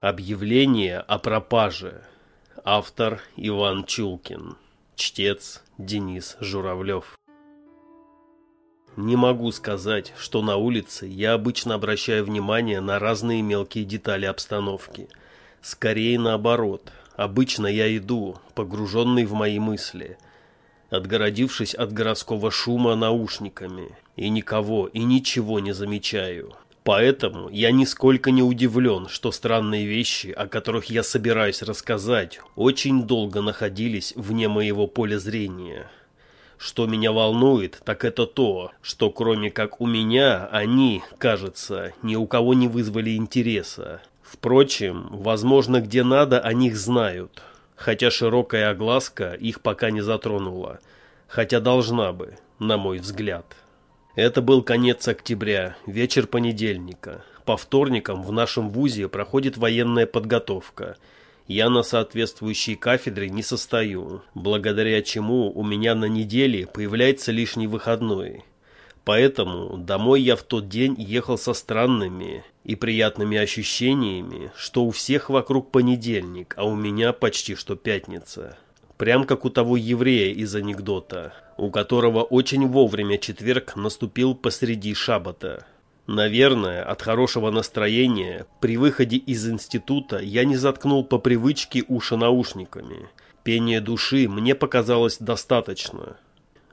Объявление о пропаже. Автор Иван Чулкин. Чтец Денис Журавлев. Не могу сказать, что на улице я обычно обращаю внимание на разные мелкие детали обстановки. Скорее наоборот. Обычно я иду, погруженный в мои мысли, отгородившись от городского шума наушниками, и никого и ничего не замечаю. Поэтому я нисколько не удивлен, что странные вещи, о которых я собираюсь рассказать, очень долго находились вне моего поля зрения. Что меня волнует, так это то, что кроме как у меня, они, кажется, ни у кого не вызвали интереса. Впрочем, возможно, где надо, о них знают, хотя широкая огласка их пока не затронула, хотя должна бы, на мой взгляд. Это был конец октября, вечер понедельника. По вторникам в нашем вузе проходит военная подготовка. Я на соответствующей кафедре не состою, благодаря чему у меня на неделе появляется лишний выходной. Поэтому домой я в тот день ехал со странными и приятными ощущениями, что у всех вокруг понедельник, а у меня почти что пятница. Прям как у того еврея из анекдота, у которого очень вовремя четверг наступил посреди шабата. Наверное, от хорошего настроения при выходе из института я не заткнул по привычке уши наушниками. Пение души мне показалось достаточно.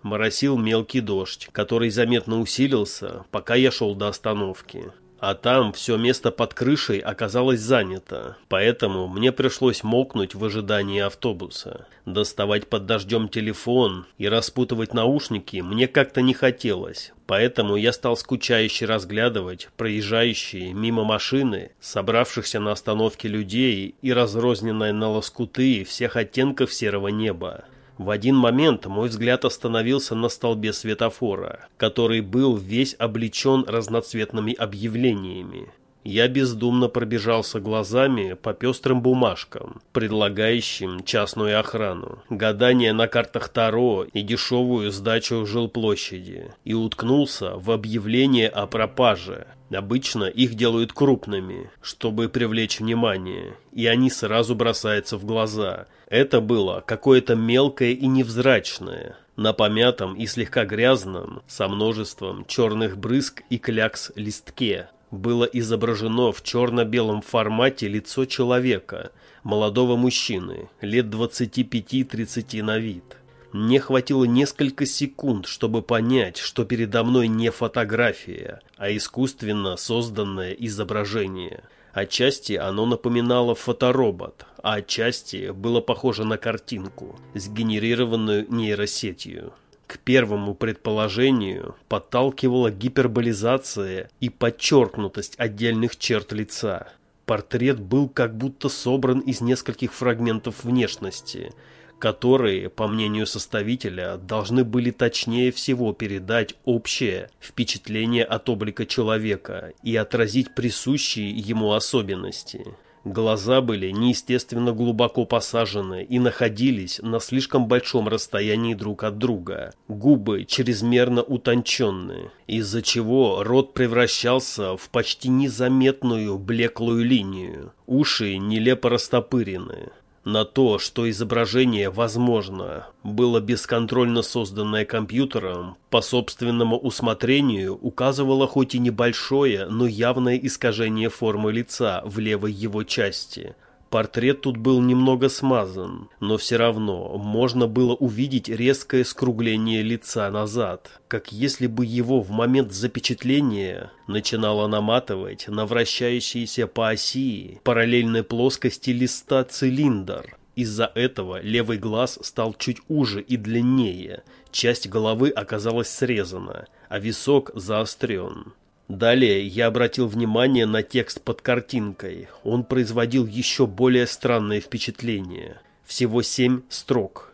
Моросил мелкий дождь, который заметно усилился, пока я шел до остановки. А там все место под крышей оказалось занято, поэтому мне пришлось мокнуть в ожидании автобуса. Доставать под дождем телефон и распутывать наушники мне как-то не хотелось, поэтому я стал скучающе разглядывать проезжающие мимо машины, собравшихся на остановке людей и разрозненное на лоскуты всех оттенков серого неба. В один момент мой взгляд остановился на столбе светофора, который был весь облечен разноцветными объявлениями. Я бездумно пробежался глазами по пестрым бумажкам, предлагающим частную охрану, гадание на картах Таро и дешевую сдачу жилплощади, и уткнулся в объявление о пропаже. Обычно их делают крупными, чтобы привлечь внимание, и они сразу бросаются в глаза. Это было какое-то мелкое и невзрачное, на помятом и слегка грязном, со множеством черных брызг и клякс листке, было изображено в черно-белом формате лицо человека, молодого мужчины, лет 25-30 на вид. Мне хватило несколько секунд, чтобы понять, что передо мной не фотография, а искусственно созданное изображение. Отчасти оно напоминало фоторобот, а отчасти было похоже на картинку, сгенерированную нейросетью. К первому предположению подталкивала гиперболизация и подчеркнутость отдельных черт лица. Портрет был как будто собран из нескольких фрагментов внешности, которые, по мнению составителя, должны были точнее всего передать общее впечатление от облика человека и отразить присущие ему особенности. Глаза были неестественно глубоко посажены и находились на слишком большом расстоянии друг от друга. Губы чрезмерно утонченные, из-за чего рот превращался в почти незаметную блеклую линию. Уши нелепо растопырены. На то, что изображение, возможно, было бесконтрольно созданное компьютером, по собственному усмотрению указывало хоть и небольшое, но явное искажение формы лица в левой его части – Портрет тут был немного смазан, но все равно можно было увидеть резкое скругление лица назад, как если бы его в момент запечатления начинало наматывать на вращающийся по оси параллельной плоскости листа цилиндр. Из-за этого левый глаз стал чуть уже и длиннее, часть головы оказалась срезана, а висок заострен. Далее я обратил внимание на текст под картинкой. Он производил еще более странное впечатление. Всего семь строк.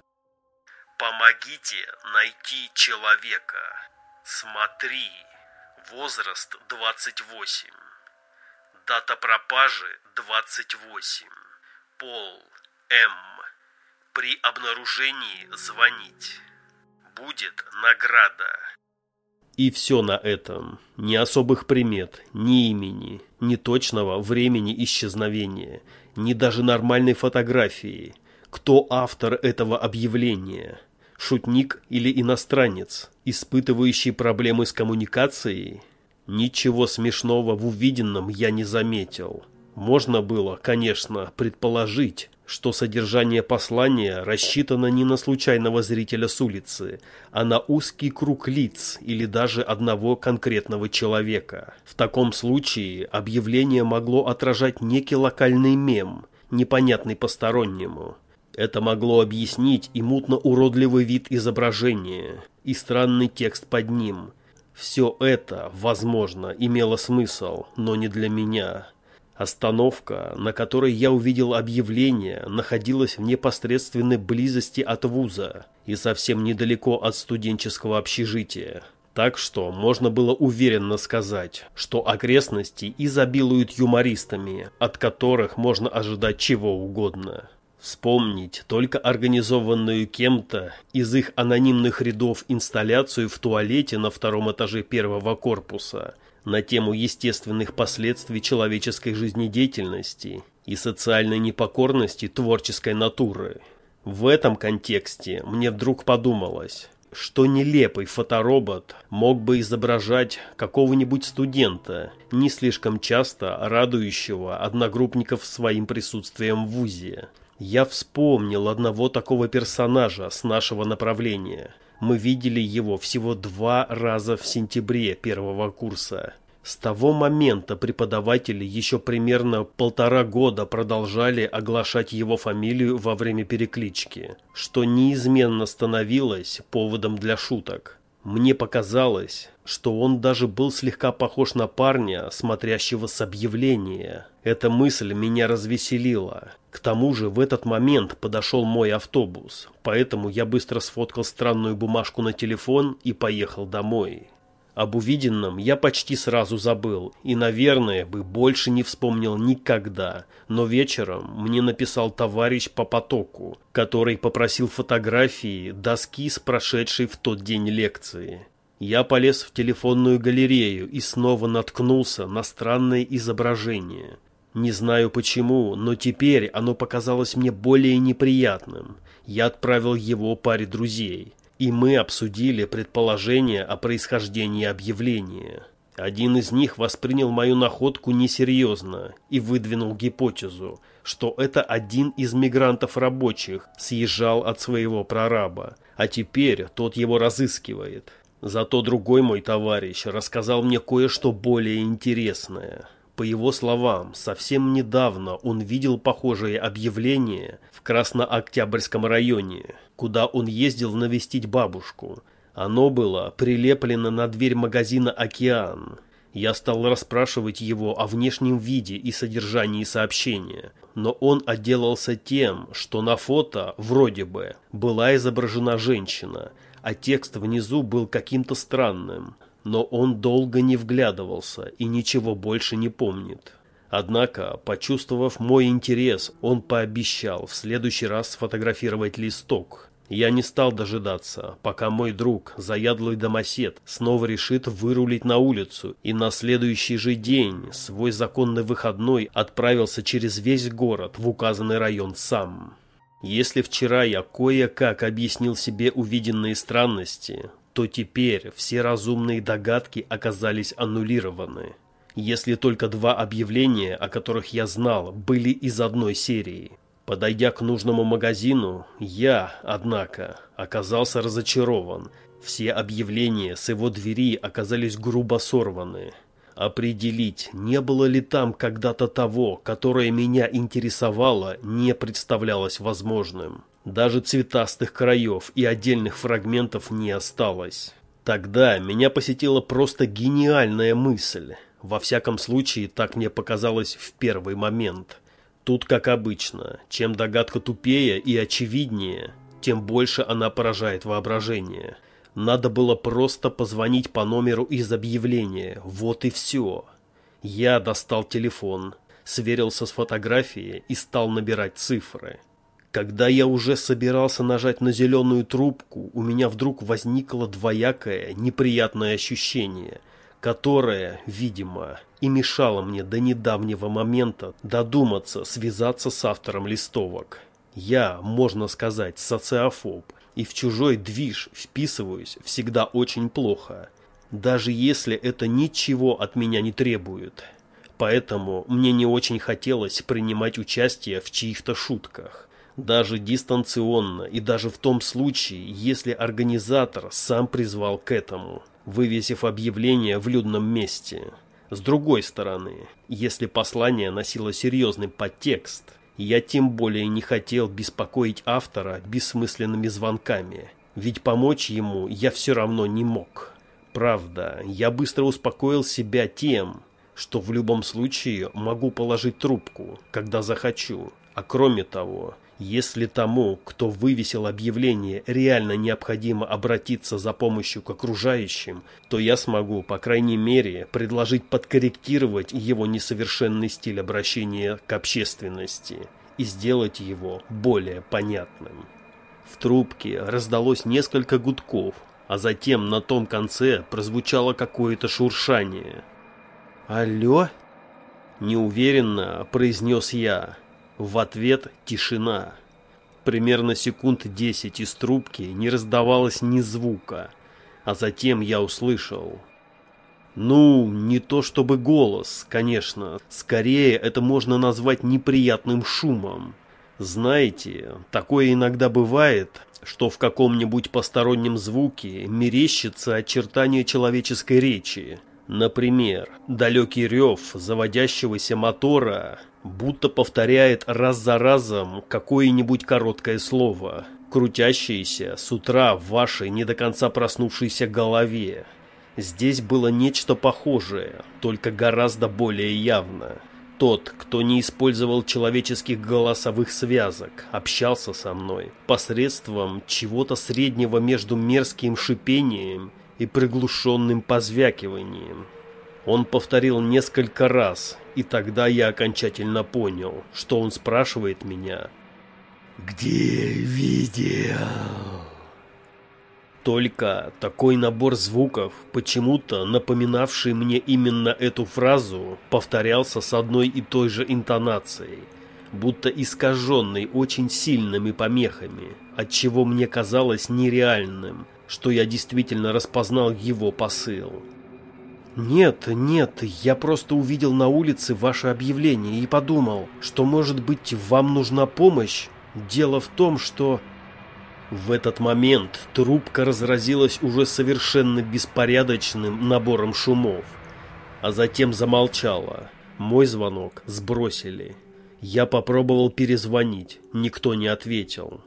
«Помогите найти человека. Смотри. Возраст 28. Дата пропажи 28. Пол М. При обнаружении звонить. Будет награда». И все на этом. Ни особых примет, ни имени, ни точного времени исчезновения, ни даже нормальной фотографии. Кто автор этого объявления? Шутник или иностранец, испытывающий проблемы с коммуникацией? Ничего смешного в увиденном я не заметил. Можно было, конечно, предположить, что содержание послания рассчитано не на случайного зрителя с улицы, а на узкий круг лиц или даже одного конкретного человека. В таком случае объявление могло отражать некий локальный мем, непонятный постороннему. Это могло объяснить и мутно-уродливый вид изображения, и странный текст под ним. Все это, возможно, имело смысл, но не для меня. Остановка, на которой я увидел объявление, находилась в непосредственной близости от вуза и совсем недалеко от студенческого общежития. Так что можно было уверенно сказать, что окрестности изобилуют юмористами, от которых можно ожидать чего угодно. Вспомнить только организованную кем-то из их анонимных рядов инсталляцию в туалете на втором этаже первого корпуса – на тему естественных последствий человеческой жизнедеятельности и социальной непокорности творческой натуры. В этом контексте мне вдруг подумалось, что нелепый фоторобот мог бы изображать какого-нибудь студента, не слишком часто радующего одногруппников своим присутствием в ВУЗе. Я вспомнил одного такого персонажа с нашего направления – мы видели его всего два раза в сентябре первого курса. С того момента преподаватели еще примерно полтора года продолжали оглашать его фамилию во время переклички, что неизменно становилось поводом для шуток. Мне показалось, что он даже был слегка похож на парня, смотрящего с объявления. Эта мысль меня развеселила. К тому же в этот момент подошел мой автобус, поэтому я быстро сфоткал странную бумажку на телефон и поехал домой. Об увиденном я почти сразу забыл и, наверное, бы больше не вспомнил никогда, но вечером мне написал товарищ по потоку, который попросил фотографии доски с прошедшей в тот день лекции. Я полез в телефонную галерею и снова наткнулся на странное изображение. Не знаю почему, но теперь оно показалось мне более неприятным. Я отправил его паре друзей и мы обсудили предположение о происхождении объявления. Один из них воспринял мою находку несерьезно и выдвинул гипотезу, что это один из мигрантов-рабочих съезжал от своего прораба, а теперь тот его разыскивает. Зато другой мой товарищ рассказал мне кое-что более интересное. По его словам, совсем недавно он видел похожее объявление в Краснооктябрьском районе, куда он ездил навестить бабушку. Оно было прилеплено на дверь магазина «Океан». Я стал расспрашивать его о внешнем виде и содержании сообщения, но он отделался тем, что на фото, вроде бы, была изображена женщина, а текст внизу был каким-то странным – но он долго не вглядывался и ничего больше не помнит. Однако, почувствовав мой интерес, он пообещал в следующий раз сфотографировать листок. Я не стал дожидаться, пока мой друг, заядлый домосед, снова решит вырулить на улицу, и на следующий же день, свой законный выходной, отправился через весь город в указанный район сам. Если вчера я кое-как объяснил себе увиденные странности, то теперь все разумные догадки оказались аннулированы. Если только два объявления, о которых я знал, были из одной серии. Подойдя к нужному магазину, я, однако, оказался разочарован. Все объявления с его двери оказались грубо сорваны. Определить, не было ли там когда-то того, которое меня интересовало, не представлялось возможным. Даже цветастых краев и отдельных фрагментов не осталось. Тогда меня посетила просто гениальная мысль. Во всяком случае, так мне показалось в первый момент. Тут, как обычно, чем догадка тупее и очевиднее, тем больше она поражает воображение. Надо было просто позвонить по номеру из объявления. Вот и все. Я достал телефон, сверился с фотографией и стал набирать цифры. Когда я уже собирался нажать на зеленую трубку, у меня вдруг возникло двоякое неприятное ощущение, которое, видимо, и мешало мне до недавнего момента додуматься связаться с автором листовок. Я, можно сказать, социофоб, и в чужой движ вписываюсь всегда очень плохо, даже если это ничего от меня не требует. Поэтому мне не очень хотелось принимать участие в чьих-то шутках даже дистанционно и даже в том случае, если организатор сам призвал к этому, вывесив объявление в людном месте. С другой стороны, если послание носило серьезный подтекст, я тем более не хотел беспокоить автора бессмысленными звонками, ведь помочь ему я все равно не мог. Правда, я быстро успокоил себя тем, что в любом случае могу положить трубку, когда захочу. А кроме того, если тому, кто вывесил объявление, реально необходимо обратиться за помощью к окружающим, то я смогу, по крайней мере, предложить подкорректировать его несовершенный стиль обращения к общественности и сделать его более понятным. В трубке раздалось несколько гудков, а затем на том конце прозвучало какое-то шуршание. «Алло?» – неуверенно произнес я. В ответ тишина. Примерно секунд десять из трубки не раздавалось ни звука, а затем я услышал. Ну, не то чтобы голос, конечно, скорее это можно назвать неприятным шумом. Знаете, такое иногда бывает, что в каком-нибудь постороннем звуке мерещится очертание человеческой речи. Например, далекий рев заводящегося мотора будто повторяет раз за разом какое-нибудь короткое слово, крутящееся с утра в вашей не до конца проснувшейся голове. Здесь было нечто похожее, только гораздо более явно. Тот, кто не использовал человеческих голосовых связок, общался со мной посредством чего-то среднего между мерзким шипением и приглушенным позвякиванием. Он повторил несколько раз, и тогда я окончательно понял, что он спрашивает меня «Где видео?» Только такой набор звуков, почему-то напоминавший мне именно эту фразу, повторялся с одной и той же интонацией, будто искаженный очень сильными помехами, отчего мне казалось нереальным, что я действительно распознал его посыл. «Нет, нет, я просто увидел на улице ваше объявление и подумал, что, может быть, вам нужна помощь. Дело в том, что...» В этот момент трубка разразилась уже совершенно беспорядочным набором шумов, а затем замолчала. Мой звонок сбросили. Я попробовал перезвонить, никто не ответил.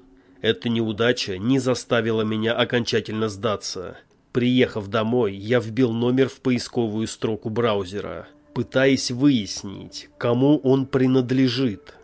Эта неудача не заставила меня окончательно сдаться. Приехав домой, я вбил номер в поисковую строку браузера, пытаясь выяснить, кому он принадлежит.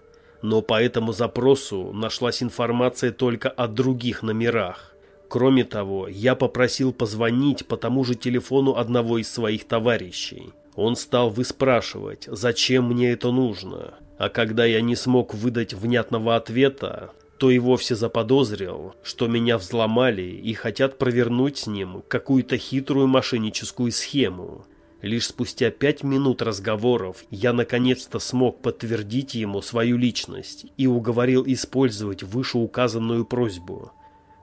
Но по этому запросу нашлась информация только о других номерах. Кроме того, я попросил позвонить по тому же телефону одного из своих товарищей. Он стал выспрашивать, зачем мне это нужно. А когда я не смог выдать внятного ответа, то и вовсе заподозрил, что меня взломали и хотят провернуть с ним какую-то хитрую мошенническую схему. Лишь спустя пять минут разговоров я наконец-то смог подтвердить ему свою личность и уговорил использовать вышеуказанную просьбу.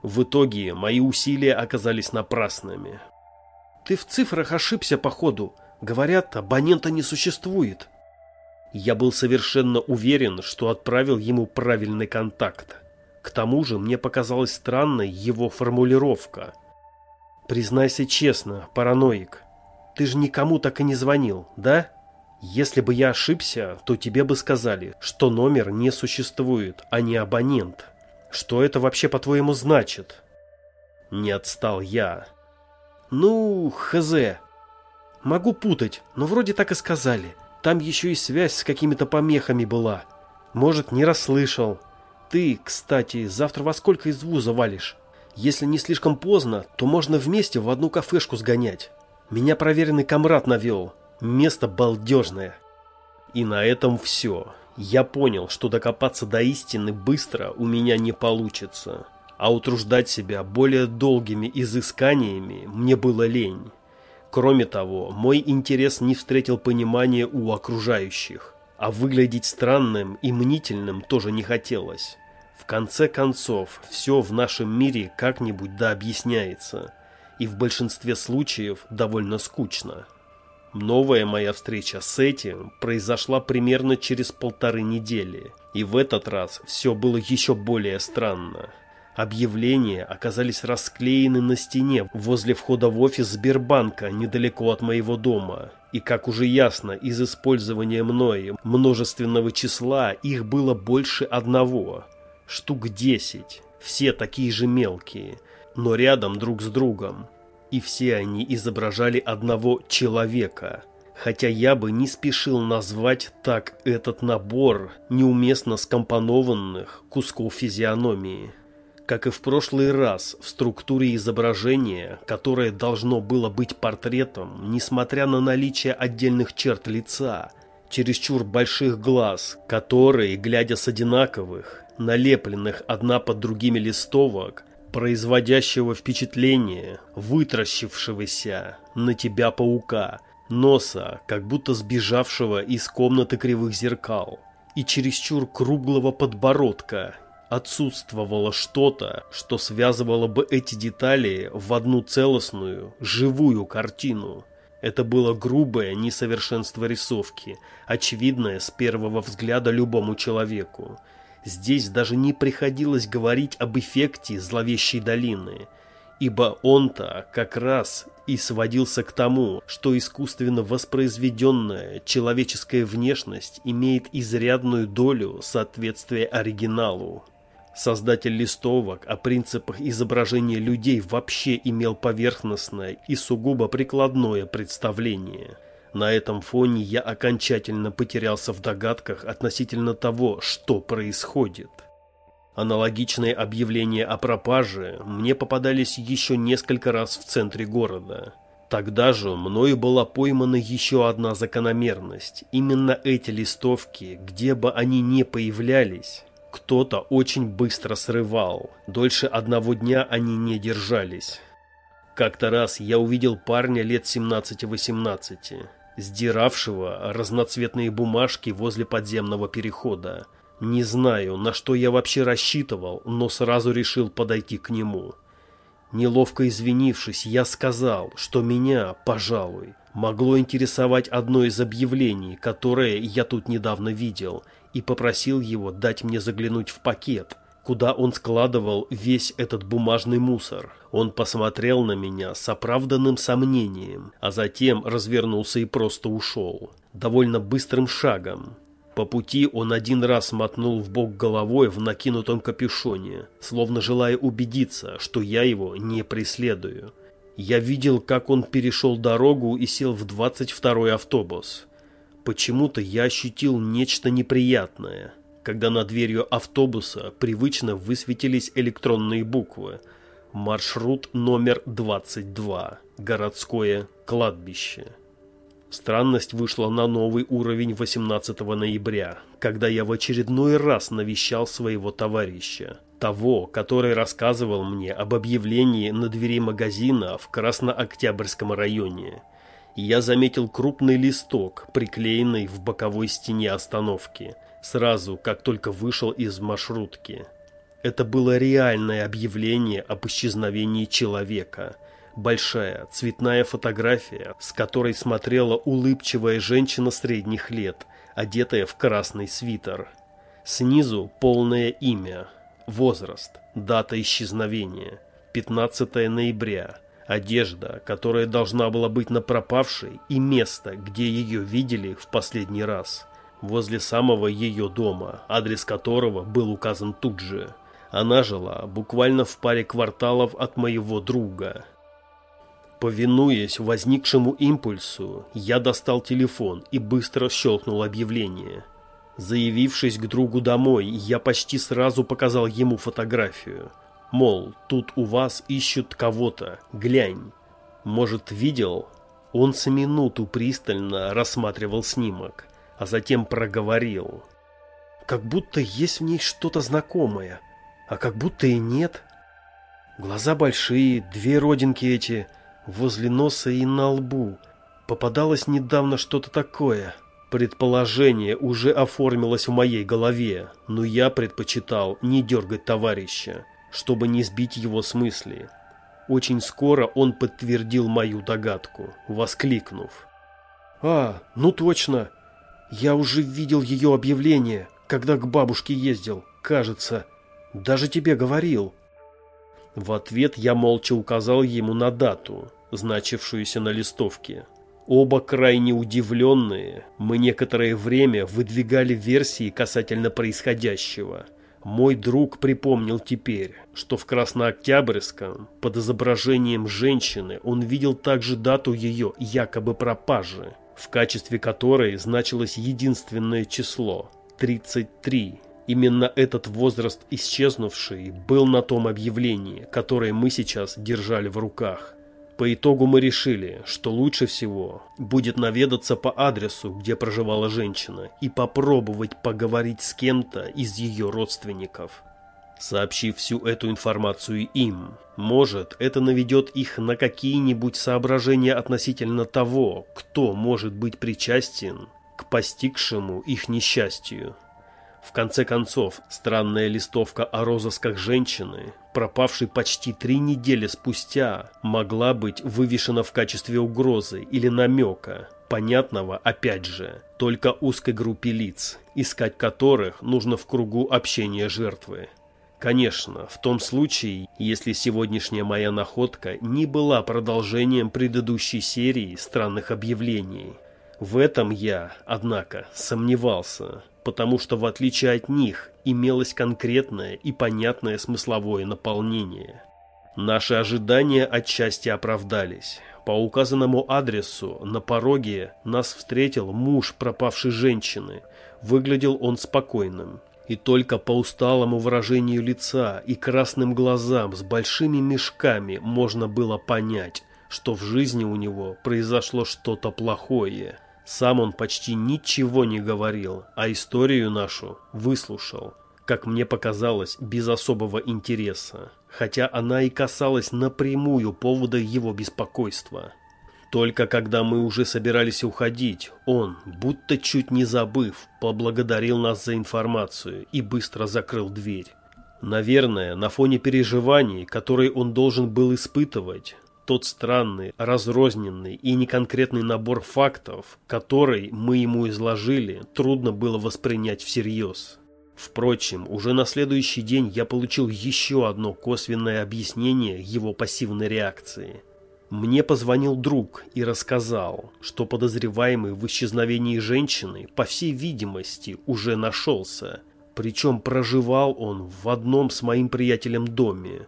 В итоге мои усилия оказались напрасными. «Ты в цифрах ошибся, походу. Говорят, абонента не существует». Я был совершенно уверен, что отправил ему правильный контакт. К тому же мне показалась странной его формулировка. «Признайся честно, параноик, ты же никому так и не звонил, да? Если бы я ошибся, то тебе бы сказали, что номер не существует, а не абонент. Что это вообще по-твоему значит?» Не отстал я. «Ну, хз. Могу путать, но вроде так и сказали. Там еще и связь с какими-то помехами была. Может, не расслышал. Ты, кстати, завтра во сколько из вуза валишь? Если не слишком поздно, то можно вместе в одну кафешку сгонять. Меня проверенный комрад навел. Место балдежное. И на этом все. Я понял, что докопаться до истины быстро у меня не получится, а утруждать себя более долгими изысканиями мне было лень. Кроме того, мой интерес не встретил понимания у окружающих, а выглядеть странным и мнительным тоже не хотелось. В конце концов, все в нашем мире как-нибудь да объясняется, и в большинстве случаев довольно скучно. Новая моя встреча с этим произошла примерно через полторы недели, и в этот раз все было еще более странно. Объявления оказались расклеены на стене возле входа в офис Сбербанка недалеко от моего дома. И как уже ясно из использования мной множественного числа, их было больше одного. Штук десять. Все такие же мелкие, но рядом друг с другом. И все они изображали одного человека. Хотя я бы не спешил назвать так этот набор неуместно скомпонованных кусков физиономии. Как и в прошлый раз, в структуре изображения, которое должно было быть портретом, несмотря на наличие отдельных черт лица, чересчур больших глаз, которые, глядя с одинаковых, налепленных одна под другими листовок, производящего впечатление вытращившегося на тебя паука, носа, как будто сбежавшего из комнаты кривых зеркал, и чересчур круглого подбородка, Отсутствовало что-то, что связывало бы эти детали в одну целостную, живую картину. Это было грубое несовершенство рисовки, очевидное с первого взгляда любому человеку. Здесь даже не приходилось говорить об эффекте зловещей долины, ибо он-то как раз и сводился к тому, что искусственно воспроизведенная человеческая внешность имеет изрядную долю соответствия оригиналу. Создатель листовок о принципах изображения людей вообще имел поверхностное и сугубо прикладное представление. На этом фоне я окончательно потерялся в догадках относительно того, что происходит. Аналогичные объявления о пропаже мне попадались еще несколько раз в центре города. Тогда же мною была поймана еще одна закономерность. Именно эти листовки, где бы они ни появлялись, кто-то очень быстро срывал. Дольше одного дня они не держались. Как-то раз я увидел парня лет 17-18, сдиравшего разноцветные бумажки возле подземного перехода. Не знаю, на что я вообще рассчитывал, но сразу решил подойти к нему. Неловко извинившись, я сказал, что меня, пожалуй, могло интересовать одно из объявлений, которое я тут недавно видел – и попросил его дать мне заглянуть в пакет, куда он складывал весь этот бумажный мусор. Он посмотрел на меня с оправданным сомнением, а затем развернулся и просто ушел. Довольно быстрым шагом. По пути он один раз мотнул в бок головой в накинутом капюшоне, словно желая убедиться, что я его не преследую. Я видел, как он перешел дорогу и сел в 22-й автобус. Почему-то я ощутил нечто неприятное, когда над дверью автобуса привычно высветились электронные буквы. Маршрут номер 22. Городское кладбище. Странность вышла на новый уровень 18 ноября, когда я в очередной раз навещал своего товарища. Того, который рассказывал мне об объявлении на двери магазина в Краснооктябрьском районе – я заметил крупный листок, приклеенный в боковой стене остановки, сразу, как только вышел из маршрутки. Это было реальное объявление об исчезновении человека. Большая цветная фотография, с которой смотрела улыбчивая женщина средних лет, одетая в красный свитер. Снизу полное имя, возраст, дата исчезновения, 15 ноября одежда, которая должна была быть на пропавшей, и место, где ее видели в последний раз. Возле самого ее дома, адрес которого был указан тут же. Она жила буквально в паре кварталов от моего друга. Повинуясь возникшему импульсу, я достал телефон и быстро щелкнул объявление. Заявившись к другу домой, я почти сразу показал ему фотографию – Мол, тут у вас ищут кого-то, глянь. Может, видел? Он с минуту пристально рассматривал снимок, а затем проговорил. как будто есть в ней что-то знакомое, а как будто и нет. Глаза большие, две родинки эти, возле носа и на лбу. Попадалось недавно что-то такое. Предположение уже оформилось в моей голове, но я предпочитал не дергать товарища, чтобы не сбить его с мысли. Очень скоро он подтвердил мою догадку, воскликнув. «А, ну точно! Я уже видел ее объявление, когда к бабушке ездил, кажется. Даже тебе говорил». В ответ я молча указал ему на дату, значившуюся на листовке. Оба крайне удивленные, мы некоторое время выдвигали версии касательно происходящего – мой друг припомнил теперь, что в Краснооктябрьском под изображением женщины он видел также дату ее якобы пропажи, в качестве которой значилось единственное число – 33. Именно этот возраст исчезнувший был на том объявлении, которое мы сейчас держали в руках. По итогу мы решили, что лучше всего будет наведаться по адресу, где проживала женщина, и попробовать поговорить с кем-то из ее родственников. Сообщив всю эту информацию им, может, это наведет их на какие-нибудь соображения относительно того, кто может быть причастен к постигшему их несчастью. В конце концов, странная листовка о розысках женщины, пропавшей почти три недели спустя, могла быть вывешена в качестве угрозы или намека, понятного, опять же, только узкой группе лиц, искать которых нужно в кругу общения жертвы. Конечно, в том случае, если сегодняшняя моя находка не была продолжением предыдущей серии странных объявлений. В этом я, однако, сомневался потому что в отличие от них имелось конкретное и понятное смысловое наполнение. Наши ожидания отчасти оправдались. По указанному адресу на пороге нас встретил муж пропавшей женщины. Выглядел он спокойным. И только по усталому выражению лица и красным глазам с большими мешками можно было понять, что в жизни у него произошло что-то плохое – сам он почти ничего не говорил, а историю нашу выслушал, как мне показалось, без особого интереса, хотя она и касалась напрямую повода его беспокойства. Только когда мы уже собирались уходить, он, будто чуть не забыв, поблагодарил нас за информацию и быстро закрыл дверь. Наверное, на фоне переживаний, которые он должен был испытывать, тот странный, разрозненный и неконкретный набор фактов, который мы ему изложили, трудно было воспринять всерьез. Впрочем, уже на следующий день я получил еще одно косвенное объяснение его пассивной реакции. Мне позвонил друг и рассказал, что подозреваемый в исчезновении женщины, по всей видимости, уже нашелся. Причем проживал он в одном с моим приятелем доме.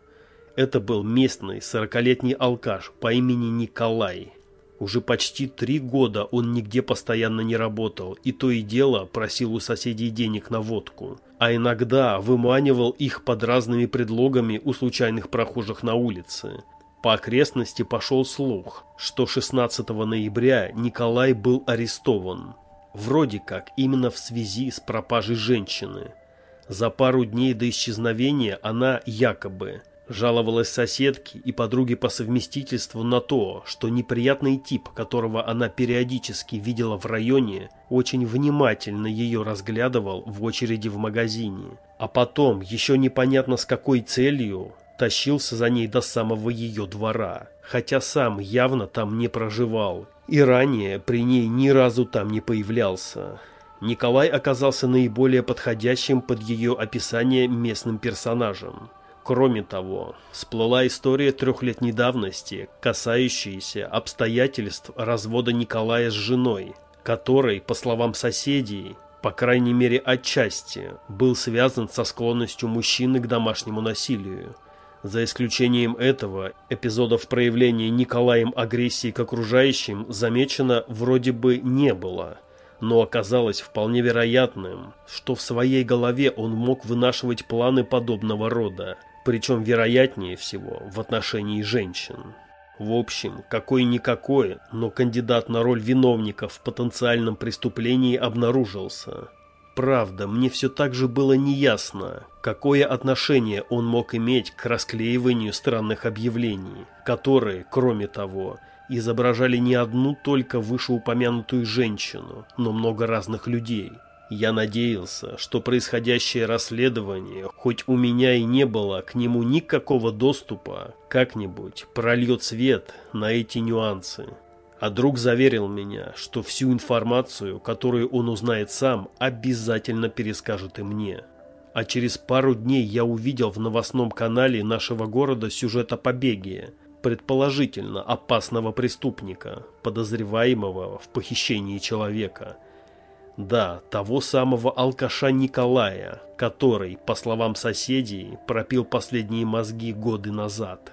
Это был местный сорокалетний алкаш по имени Николай. Уже почти три года он нигде постоянно не работал, и то и дело просил у соседей денег на водку. А иногда выманивал их под разными предлогами у случайных прохожих на улице. По окрестности пошел слух, что 16 ноября Николай был арестован. Вроде как именно в связи с пропажей женщины. За пару дней до исчезновения она якобы Жаловалась соседке и подруге по совместительству на то, что неприятный тип, которого она периодически видела в районе, очень внимательно ее разглядывал в очереди в магазине. А потом, еще непонятно с какой целью, тащился за ней до самого ее двора, хотя сам явно там не проживал и ранее при ней ни разу там не появлялся. Николай оказался наиболее подходящим под ее описание местным персонажем. Кроме того, всплыла история трехлетней давности, касающаяся обстоятельств развода Николая с женой, который, по словам соседей, по крайней мере отчасти, был связан со склонностью мужчины к домашнему насилию. За исключением этого, эпизодов проявления Николаем агрессии к окружающим замечено вроде бы не было, но оказалось вполне вероятным, что в своей голове он мог вынашивать планы подобного рода – причем вероятнее всего в отношении женщин. В общем, какой-никакой, но кандидат на роль виновника в потенциальном преступлении обнаружился. правда, мне все так же было неясно, какое отношение он мог иметь к расклеиванию странных объявлений, которые, кроме того, изображали не одну только вышеупомянутую женщину, но много разных людей. Я надеялся, что происходящее расследование, хоть у меня и не было к нему никакого доступа, как-нибудь прольет свет на эти нюансы. А друг заверил меня, что всю информацию, которую он узнает сам, обязательно перескажет и мне. А через пару дней я увидел в новостном канале нашего города сюжет о побеге, предположительно опасного преступника, подозреваемого в похищении человека. Да, того самого алкаша Николая, который, по словам соседей, пропил последние мозги годы назад.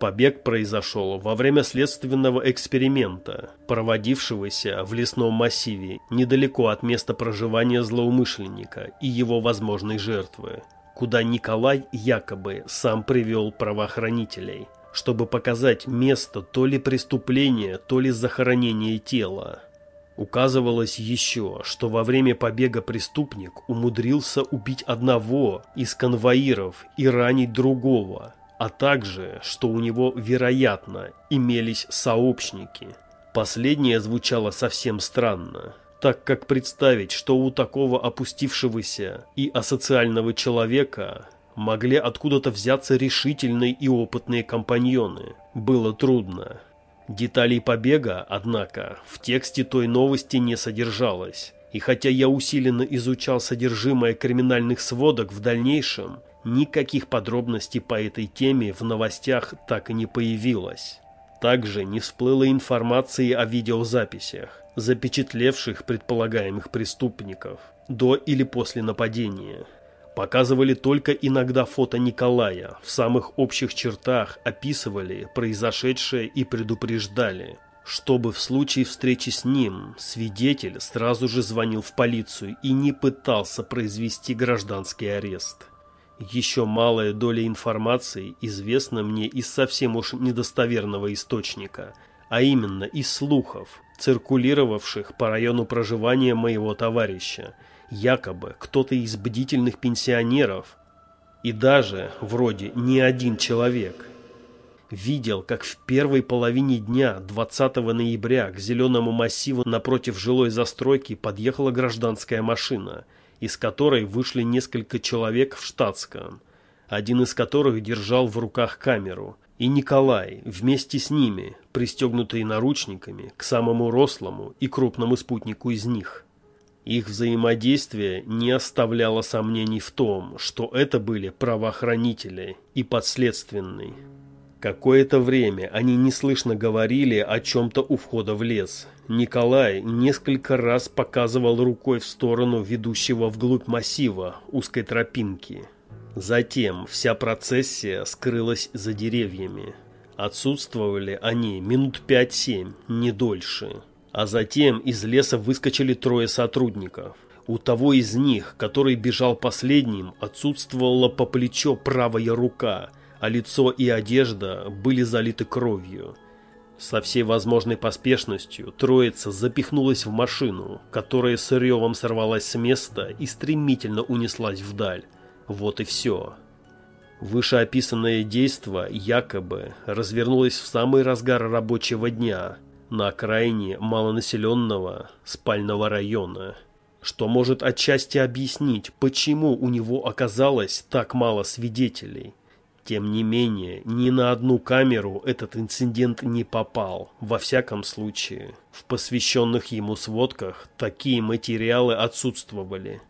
Побег произошел во время следственного эксперимента, проводившегося в лесном массиве недалеко от места проживания злоумышленника и его возможной жертвы, куда Николай якобы сам привел правоохранителей, чтобы показать место то ли преступления, то ли захоронения тела. Указывалось еще, что во время побега преступник умудрился убить одного из конвоиров и ранить другого – а также, что у него, вероятно, имелись сообщники. Последнее звучало совсем странно, так как представить, что у такого опустившегося и асоциального человека могли откуда-то взяться решительные и опытные компаньоны, было трудно. Деталей побега, однако, в тексте той новости не содержалось, и хотя я усиленно изучал содержимое криминальных сводок в дальнейшем, Никаких подробностей по этой теме в новостях так и не появилось. Также не всплыло информации о видеозаписях, запечатлевших предполагаемых преступников до или после нападения. Показывали только иногда фото Николая, в самых общих чертах описывали произошедшее и предупреждали, чтобы в случае встречи с ним свидетель сразу же звонил в полицию и не пытался произвести гражданский арест. Еще малая доля информации известна мне из совсем уж недостоверного источника, а именно из слухов, циркулировавших по району проживания моего товарища. Якобы кто-то из бдительных пенсионеров и даже, вроде, не один человек – видел, как в первой половине дня 20 ноября к зеленому массиву напротив жилой застройки подъехала гражданская машина – из которой вышли несколько человек в штатском, один из которых держал в руках камеру, и Николай вместе с ними, пристегнутые наручниками, к самому рослому и крупному спутнику из них. Их взаимодействие не оставляло сомнений в том, что это были правоохранители и подследственный. Какое-то время они неслышно говорили о чем-то у входа в лес. Николай несколько раз показывал рукой в сторону ведущего вглубь массива узкой тропинки. Затем вся процессия скрылась за деревьями. Отсутствовали они минут пять-семь, не дольше. А затем из леса выскочили трое сотрудников. У того из них, который бежал последним, отсутствовала по плечо правая рука – а лицо и одежда были залиты кровью. Со всей возможной поспешностью троица запихнулась в машину, которая с ревом сорвалась с места и стремительно унеслась вдаль. Вот и все. Вышеописанное действо якобы развернулось в самый разгар рабочего дня на окраине малонаселенного спального района, что может отчасти объяснить, почему у него оказалось так мало свидетелей. Тем не менее, ни на одну камеру этот инцидент не попал. Во всяком случае, в посвященных ему сводках такие материалы отсутствовали.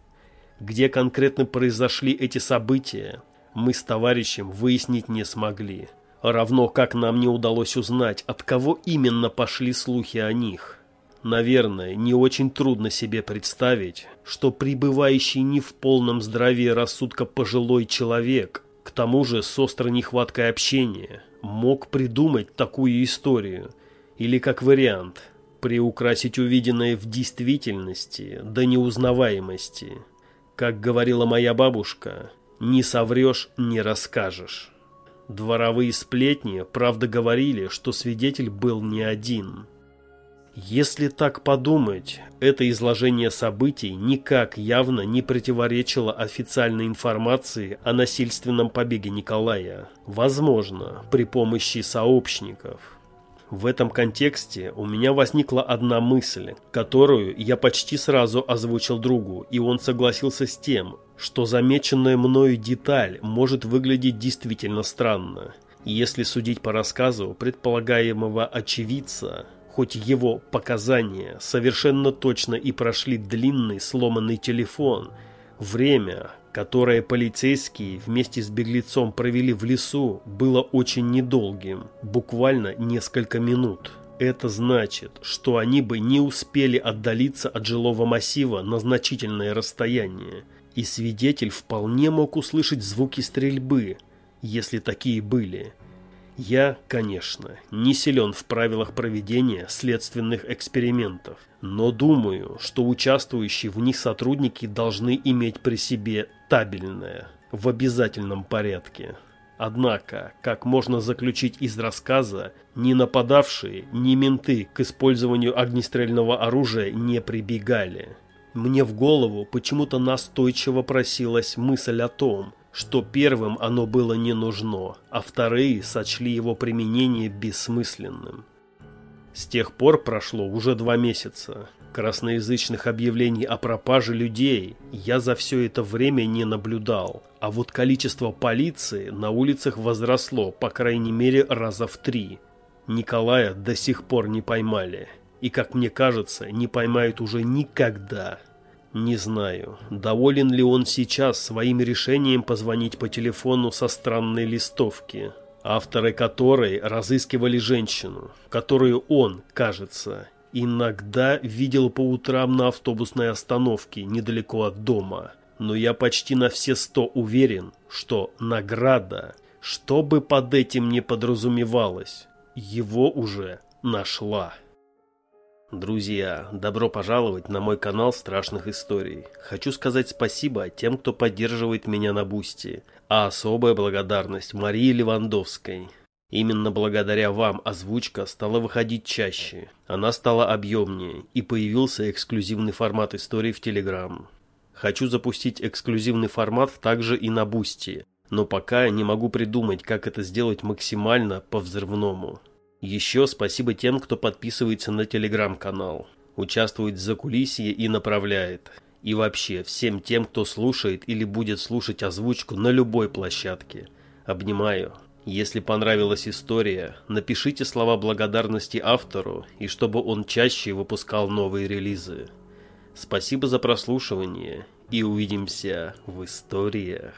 Где конкретно произошли эти события, мы с товарищем выяснить не смогли. Равно как нам не удалось узнать, от кого именно пошли слухи о них. Наверное, не очень трудно себе представить, что пребывающий не в полном здравии рассудка пожилой человек к тому же с острой нехваткой общения мог придумать такую историю, или как вариант, приукрасить увиденное в действительности до неузнаваемости. Как говорила моя бабушка, не соврешь, не расскажешь. Дворовые сплетни, правда, говорили, что свидетель был не один. Если так подумать, это изложение событий никак явно не противоречило официальной информации о насильственном побеге Николая, возможно, при помощи сообщников. В этом контексте у меня возникла одна мысль, которую я почти сразу озвучил другу, и он согласился с тем, что замеченная мною деталь может выглядеть действительно странно. Если судить по рассказу предполагаемого очевидца, хоть его показания совершенно точно и прошли длинный сломанный телефон, время, которое полицейские вместе с беглецом провели в лесу, было очень недолгим, буквально несколько минут. Это значит, что они бы не успели отдалиться от жилого массива на значительное расстояние, и свидетель вполне мог услышать звуки стрельбы, если такие были – я, конечно, не силен в правилах проведения следственных экспериментов, но думаю, что участвующие в них сотрудники должны иметь при себе табельное в обязательном порядке. Однако, как можно заключить из рассказа, ни нападавшие, ни менты к использованию огнестрельного оружия не прибегали. Мне в голову почему-то настойчиво просилась мысль о том, что первым оно было не нужно, а вторые сочли его применение бессмысленным. С тех пор прошло уже два месяца. Красноязычных объявлений о пропаже людей я за все это время не наблюдал, а вот количество полиции на улицах возросло, по крайней мере, раза в три. Николая до сих пор не поймали, и, как мне кажется, не поймают уже никогда. Не знаю, доволен ли он сейчас своим решением позвонить по телефону со странной листовки, авторы которой разыскивали женщину, которую он, кажется, иногда видел по утрам на автобусной остановке недалеко от дома. Но я почти на все сто уверен, что награда, что бы под этим не подразумевалось, его уже нашла. Друзья, добро пожаловать на мой канал страшных историй. Хочу сказать спасибо тем, кто поддерживает меня на Бусти, а особая благодарность Марии Левандовской. Именно благодаря вам озвучка стала выходить чаще, она стала объемнее и появился эксклюзивный формат историй в Телеграм. Хочу запустить эксклюзивный формат также и на Бусти, но пока не могу придумать, как это сделать максимально по-взрывному. Еще спасибо тем, кто подписывается на телеграм-канал, участвует в закулисье и направляет. И вообще всем тем, кто слушает или будет слушать озвучку на любой площадке. Обнимаю. Если понравилась история, напишите слова благодарности автору и чтобы он чаще выпускал новые релизы. Спасибо за прослушивание и увидимся в историях.